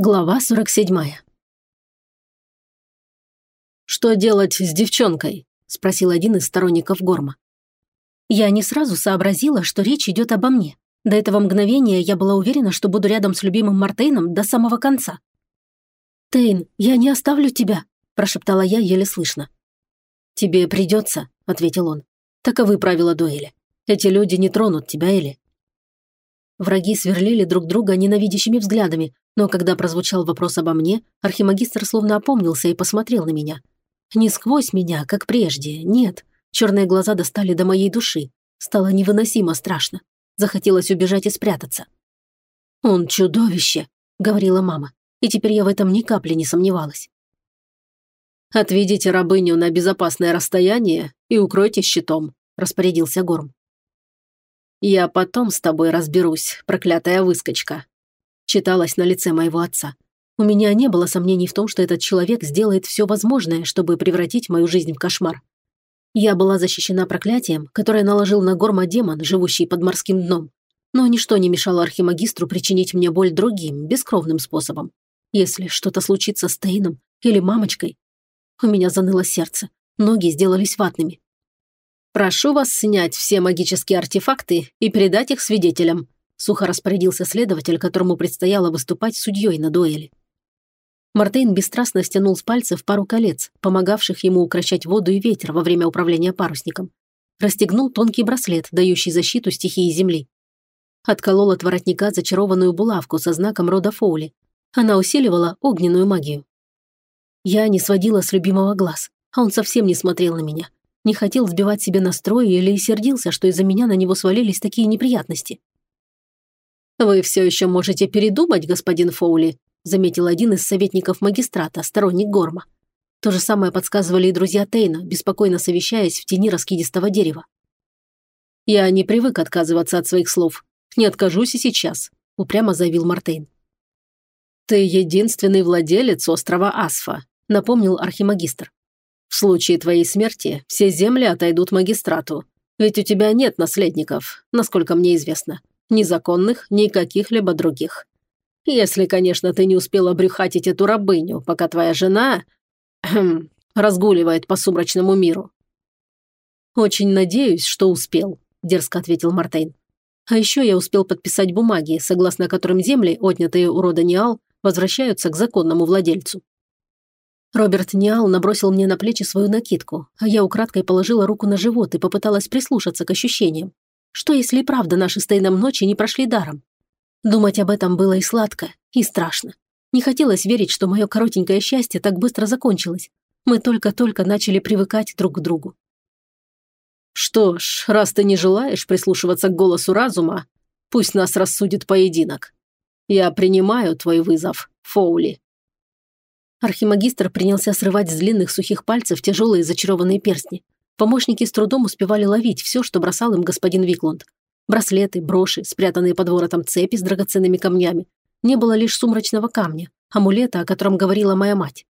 Глава 47. «Что делать с девчонкой?» – спросил один из сторонников Горма. Я не сразу сообразила, что речь идет обо мне. До этого мгновения я была уверена, что буду рядом с любимым Мартейном до самого конца. «Тейн, я не оставлю тебя», – прошептала я еле слышно. «Тебе придется», – ответил он. «Таковы правила дуэли. Эти люди не тронут тебя, Эли». Враги сверлили друг друга ненавидящими взглядами, но когда прозвучал вопрос обо мне, архимагистр словно опомнился и посмотрел на меня. Не сквозь меня, как прежде, нет. Черные глаза достали до моей души. Стало невыносимо страшно. Захотелось убежать и спрятаться. «Он чудовище», — говорила мама, и теперь я в этом ни капли не сомневалась. «Отведите рабыню на безопасное расстояние и укройте щитом», — распорядился Горм. «Я потом с тобой разберусь, проклятая выскочка», читалось на лице моего отца. У меня не было сомнений в том, что этот человек сделает все возможное, чтобы превратить мою жизнь в кошмар. Я была защищена проклятием, которое наложил на горма демон, живущий под морским дном. Но ничто не мешало архимагистру причинить мне боль другим, бескровным способом. Если что-то случится с Тейном или мамочкой. У меня заныло сердце, ноги сделались ватными. «Прошу вас снять все магические артефакты и передать их свидетелям», сухо распорядился следователь, которому предстояло выступать судьей на дуэли. Мартейн бесстрастно стянул с пальцев пару колец, помогавших ему укращать воду и ветер во время управления парусником. Расстегнул тонкий браслет, дающий защиту стихии земли. Отколол от воротника зачарованную булавку со знаком рода Фоули. Она усиливала огненную магию. Я не сводила с любимого глаз, а он совсем не смотрел на меня. Не хотел сбивать себе настрой или сердился, что из-за меня на него свалились такие неприятности. «Вы все еще можете передумать, господин Фоули», заметил один из советников магистрата, сторонник Горма. То же самое подсказывали и друзья Тейна, беспокойно совещаясь в тени раскидистого дерева. «Я не привык отказываться от своих слов. Не откажусь и сейчас», – упрямо заявил Мартейн. «Ты единственный владелец острова Асфа», – напомнил архимагистр. «В случае твоей смерти все земли отойдут магистрату, ведь у тебя нет наследников, насколько мне известно ни законных, ни каких-либо других. Если, конечно, ты не успела брюхатить эту рабыню, пока твоя жена хм, разгуливает по сумрачному миру». «Очень надеюсь, что успел», – дерзко ответил Мартейн. «А еще я успел подписать бумаги, согласно которым земли, отнятые у рода Ниал, возвращаются к законному владельцу». Роберт Ниал набросил мне на плечи свою накидку, а я украдкой положила руку на живот и попыталась прислушаться к ощущениям. Что, если и правда наши с Тейном ночи не прошли даром? Думать об этом было и сладко, и страшно. Не хотелось верить, что мое коротенькое счастье так быстро закончилось. Мы только-только начали привыкать друг к другу. «Что ж, раз ты не желаешь прислушиваться к голосу разума, пусть нас рассудит поединок. Я принимаю твой вызов, Фоули». Архимагистр принялся срывать с длинных сухих пальцев тяжелые зачарованные перстни. Помощники с трудом успевали ловить все, что бросал им господин Виклунд. Браслеты, броши, спрятанные под воротом цепи с драгоценными камнями. Не было лишь сумрачного камня, амулета, о котором говорила моя мать.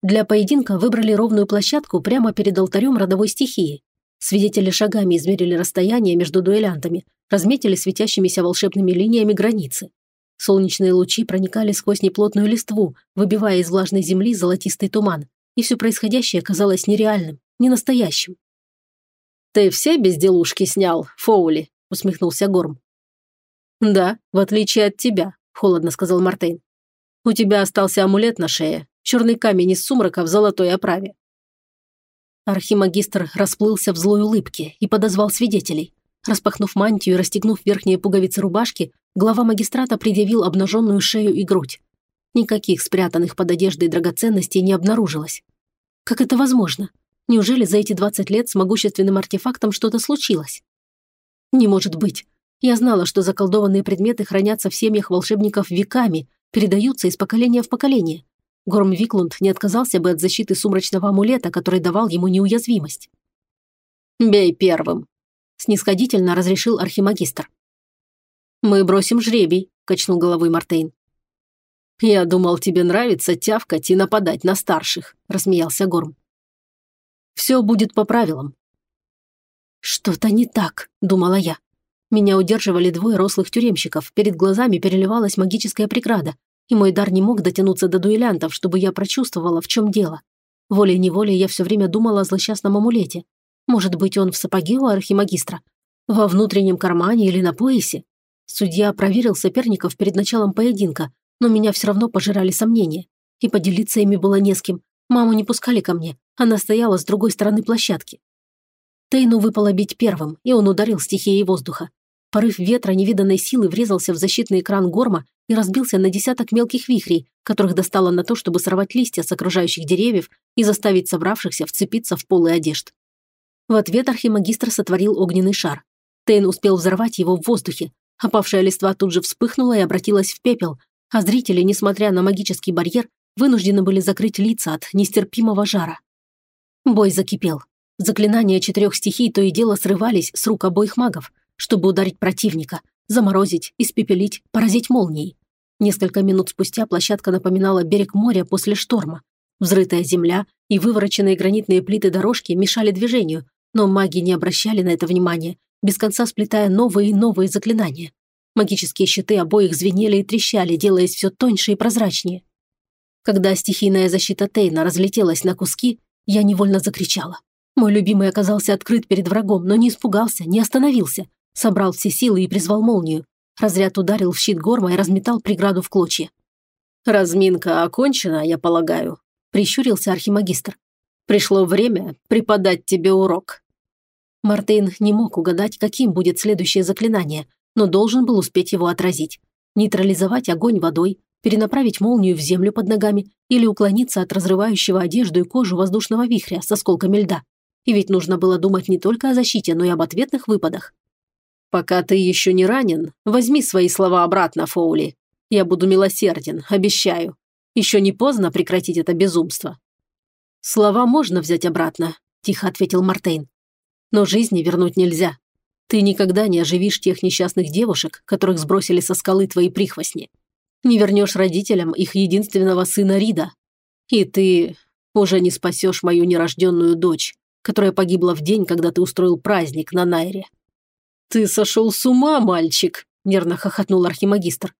Для поединка выбрали ровную площадку прямо перед алтарем родовой стихии. Свидетели шагами измерили расстояние между дуэлянтами, разметили светящимися волшебными линиями границы. Солнечные лучи проникали сквозь неплотную листву, выбивая из влажной земли золотистый туман, и все происходящее казалось нереальным не настоящим. «Ты все безделушки снял, Фоули?» – усмехнулся Горм. «Да, в отличие от тебя», – холодно сказал Мартейн. «У тебя остался амулет на шее, черный камень из сумрака в золотой оправе». Архимагистр расплылся в злой улыбке и подозвал свидетелей. Распахнув мантию и расстегнув верхние пуговицы рубашки, глава магистрата предъявил обнаженную шею и грудь. Никаких спрятанных под одеждой драгоценностей не обнаружилось. Как это возможно? Неужели за эти 20 лет с могущественным артефактом что-то случилось? Не может быть. Я знала, что заколдованные предметы хранятся в семьях волшебников веками, передаются из поколения в поколение. Горм Виклунд не отказался бы от защиты сумрачного амулета, который давал ему неуязвимость. «Бей первым», – снисходительно разрешил архимагистр. «Мы бросим жребий», – качнул головой Мартейн. «Я думал, тебе нравится тявкать и нападать на старших», – рассмеялся Горм. Все будет по правилам». «Что-то не так», – думала я. Меня удерживали двое рослых тюремщиков, перед глазами переливалась магическая преграда, и мой дар не мог дотянуться до дуэлянтов, чтобы я прочувствовала, в чем дело. Волей-неволей я все время думала о злосчастном амулете. Может быть, он в сапоге у архимагистра? Во внутреннем кармане или на поясе? Судья проверил соперников перед началом поединка, но меня все равно пожирали сомнения. И поделиться ими было не с кем. Маму не пускали ко мне, она стояла с другой стороны площадки. Тейну выпало бить первым, и он ударил стихией воздуха. Порыв ветра невиданной силы врезался в защитный экран горма и разбился на десяток мелких вихрей, которых достало на то, чтобы сорвать листья с окружающих деревьев и заставить собравшихся вцепиться в полы одежд. В ответ архимагистр сотворил огненный шар. Тейн успел взорвать его в воздухе. Опавшая листва тут же вспыхнула и обратилась в пепел, а зрители, несмотря на магический барьер, вынуждены были закрыть лица от нестерпимого жара. Бой закипел. Заклинания четырех стихий то и дело срывались с рук обоих магов, чтобы ударить противника, заморозить, испепелить, поразить молнией. Несколько минут спустя площадка напоминала берег моря после шторма. Взрытая земля и вывороченные гранитные плиты дорожки мешали движению, но маги не обращали на это внимания, без конца сплетая новые и новые заклинания. Магические щиты обоих звенели и трещали, делаясь все тоньше и прозрачнее. Когда стихийная защита Тейна разлетелась на куски, я невольно закричала. Мой любимый оказался открыт перед врагом, но не испугался, не остановился. Собрал все силы и призвал молнию. Разряд ударил в щит горма и разметал преграду в клочья. «Разминка окончена, я полагаю», – прищурился архимагистр. «Пришло время преподать тебе урок». Мартейн не мог угадать, каким будет следующее заклинание, но должен был успеть его отразить. Нейтрализовать огонь водой, перенаправить молнию в землю под ногами или уклониться от разрывающего одежду и кожу воздушного вихря с осколками льда. И ведь нужно было думать не только о защите, но и об ответных выпадах. «Пока ты еще не ранен, возьми свои слова обратно, Фоули. Я буду милосерден, обещаю. Еще не поздно прекратить это безумство». «Слова можно взять обратно», – тихо ответил Мартейн. «Но жизни вернуть нельзя. Ты никогда не оживишь тех несчастных девушек, которых сбросили со скалы твои прихвостни. Не вернешь родителям их единственного сына Рида. И ты уже не спасешь мою нерожденную дочь, которая погибла в день, когда ты устроил праздник на Найре». «Ты сошел с ума, мальчик!» – нервно хохотнул архимагистр.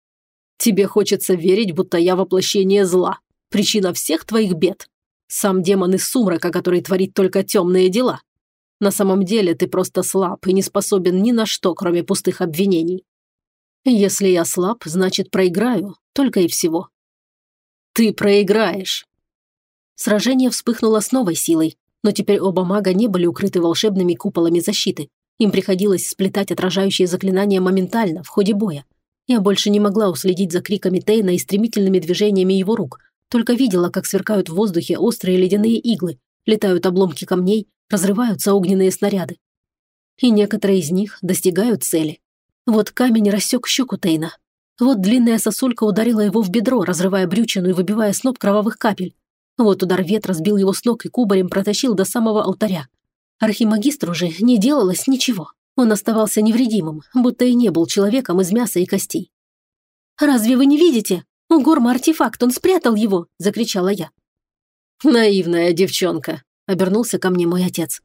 «Тебе хочется верить, будто я воплощение зла, причина всех твоих бед. Сам демон из сумрака, который творит только темные дела. На самом деле ты просто слаб и не способен ни на что, кроме пустых обвинений. Если я слаб, значит проиграю, только и всего. Ты проиграешь. Сражение вспыхнуло с новой силой, но теперь оба мага не были укрыты волшебными куполами защиты. Им приходилось сплетать отражающие заклинания моментально, в ходе боя. Я больше не могла уследить за криками Тейна и стремительными движениями его рук, только видела, как сверкают в воздухе острые ледяные иглы, летают обломки камней, разрываются огненные снаряды. И некоторые из них достигают цели. Вот камень рассек щеку Тейна. Вот длинная сосулька ударила его в бедро, разрывая брючину и выбивая сноп кровавых капель. Вот удар ветра сбил его с ног и кубарем протащил до самого алтаря. Архимагистру же не делалось ничего. Он оставался невредимым, будто и не был человеком из мяса и костей. «Разве вы не видите? У Горма артефакт, он спрятал его!» – закричала я. «Наивная девчонка», – обернулся ко мне мой отец.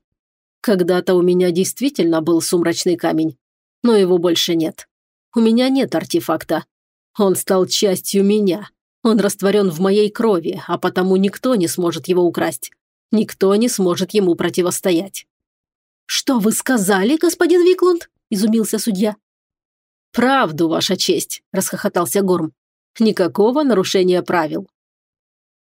«Когда-то у меня действительно был сумрачный камень, но его больше нет. У меня нет артефакта. Он стал частью меня. Он растворен в моей крови, а потому никто не сможет его украсть. Никто не сможет ему противостоять». «Что вы сказали, господин Виклунд?» – изумился судья. «Правду, ваша честь», – расхохотался Горм. «Никакого нарушения правил».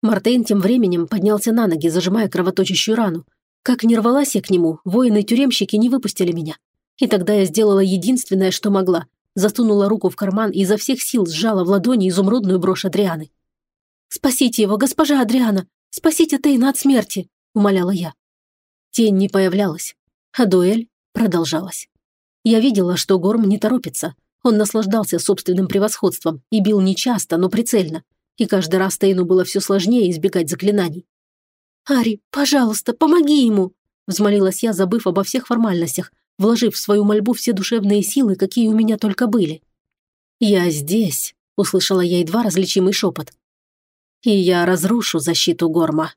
Мартейн тем временем поднялся на ноги, зажимая кровоточащую рану. Как не рвалась я к нему, воины-тюремщики не выпустили меня. И тогда я сделала единственное, что могла. Засунула руку в карман и изо всех сил сжала в ладони изумрудную брошь Адрианы. «Спасите его, госпожа Адриана! Спасите Тейна от смерти!» – умоляла я. Тень не появлялась, а дуэль продолжалась. Я видела, что Горм не торопится. Он наслаждался собственным превосходством и бил нечасто, но прицельно. И каждый раз Тейну было все сложнее избегать заклинаний. «Ари, пожалуйста, помоги ему!» – взмолилась я, забыв обо всех формальностях, вложив в свою мольбу все душевные силы, какие у меня только были. «Я здесь», – услышала я едва различимый шепот. «И я разрушу защиту Горма».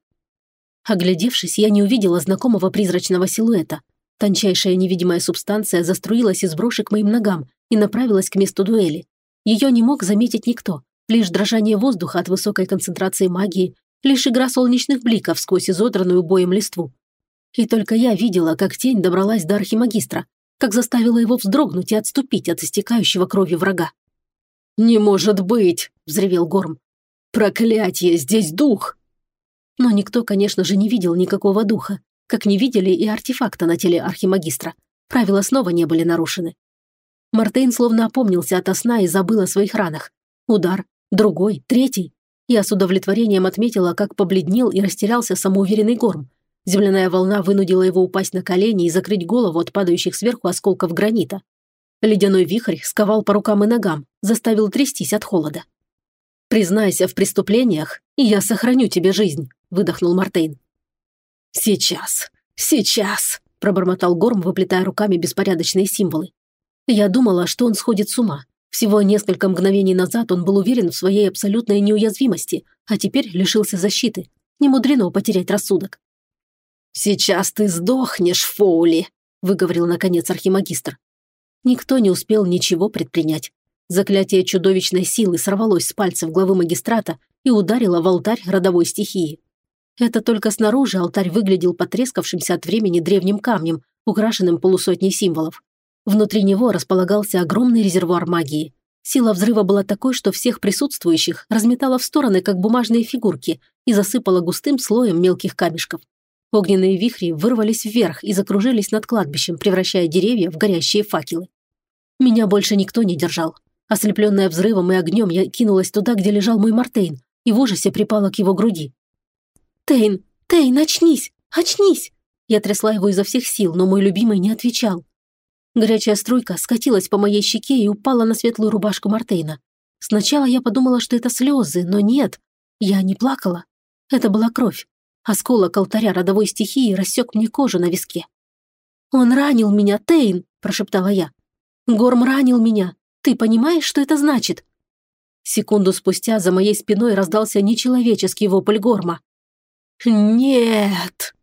Оглядевшись, я не увидела знакомого призрачного силуэта. Тончайшая невидимая субстанция заструилась из брошек моим ногам и направилась к месту дуэли. Ее не мог заметить никто. лишь дрожание воздуха от высокой концентрации магии, лишь игра солнечных бликов сквозь изодранную боем листву. И только я видела, как тень добралась до архимагистра, как заставила его вздрогнуть и отступить от истекающего крови врага. «Не может быть!» – взревел Горм. «Проклятье! Здесь дух!» Но никто, конечно же, не видел никакого духа, как не видели и артефакта на теле архимагистра. Правила снова не были нарушены. Мартейн словно опомнился ото сна и забыл о своих ранах. Удар, другой, третий. Я с удовлетворением отметила, как побледнел и растерялся самоуверенный Горм. Земляная волна вынудила его упасть на колени и закрыть голову от падающих сверху осколков гранита. Ледяной вихрь сковал по рукам и ногам, заставил трястись от холода. «Признайся в преступлениях, и я сохраню тебе жизнь», – выдохнул Мартейн. «Сейчас, сейчас», – пробормотал Горм, выплетая руками беспорядочные символы. Я думала, что он сходит с ума. Всего несколько мгновений назад он был уверен в своей абсолютной неуязвимости, а теперь лишился защиты. Не мудрено потерять рассудок. «Сейчас ты сдохнешь, Фоули», – выговорил наконец архимагистр. Никто не успел ничего предпринять. Заклятие чудовищной силы сорвалось с пальцев главы магистрата и ударило в алтарь родовой стихии. Это только снаружи алтарь выглядел потрескавшимся от времени древним камнем, украшенным полусотней символов. Внутри него располагался огромный резервуар магии. Сила взрыва была такой, что всех присутствующих разметала в стороны, как бумажные фигурки, и засыпала густым слоем мелких камешков. Огненные вихри вырвались вверх и закружились над кладбищем, превращая деревья в горящие факелы. Меня больше никто не держал. Ослепленная взрывом и огнем, я кинулась туда, где лежал мой Мартейн, и в ужасе припала к его груди. «Тейн! Тейн, очнись! Очнись!» Я трясла его изо всех сил, но мой любимый не отвечал. Горячая струйка скатилась по моей щеке и упала на светлую рубашку Мартейна. Сначала я подумала, что это слезы, но нет. Я не плакала. Это была кровь. Осколок алтаря родовой стихии рассек мне кожу на виске. «Он ранил меня, Тейн!» – прошептала я. «Горм ранил меня. Ты понимаешь, что это значит?» Секунду спустя за моей спиной раздался нечеловеческий вопль Горма. «Нет!»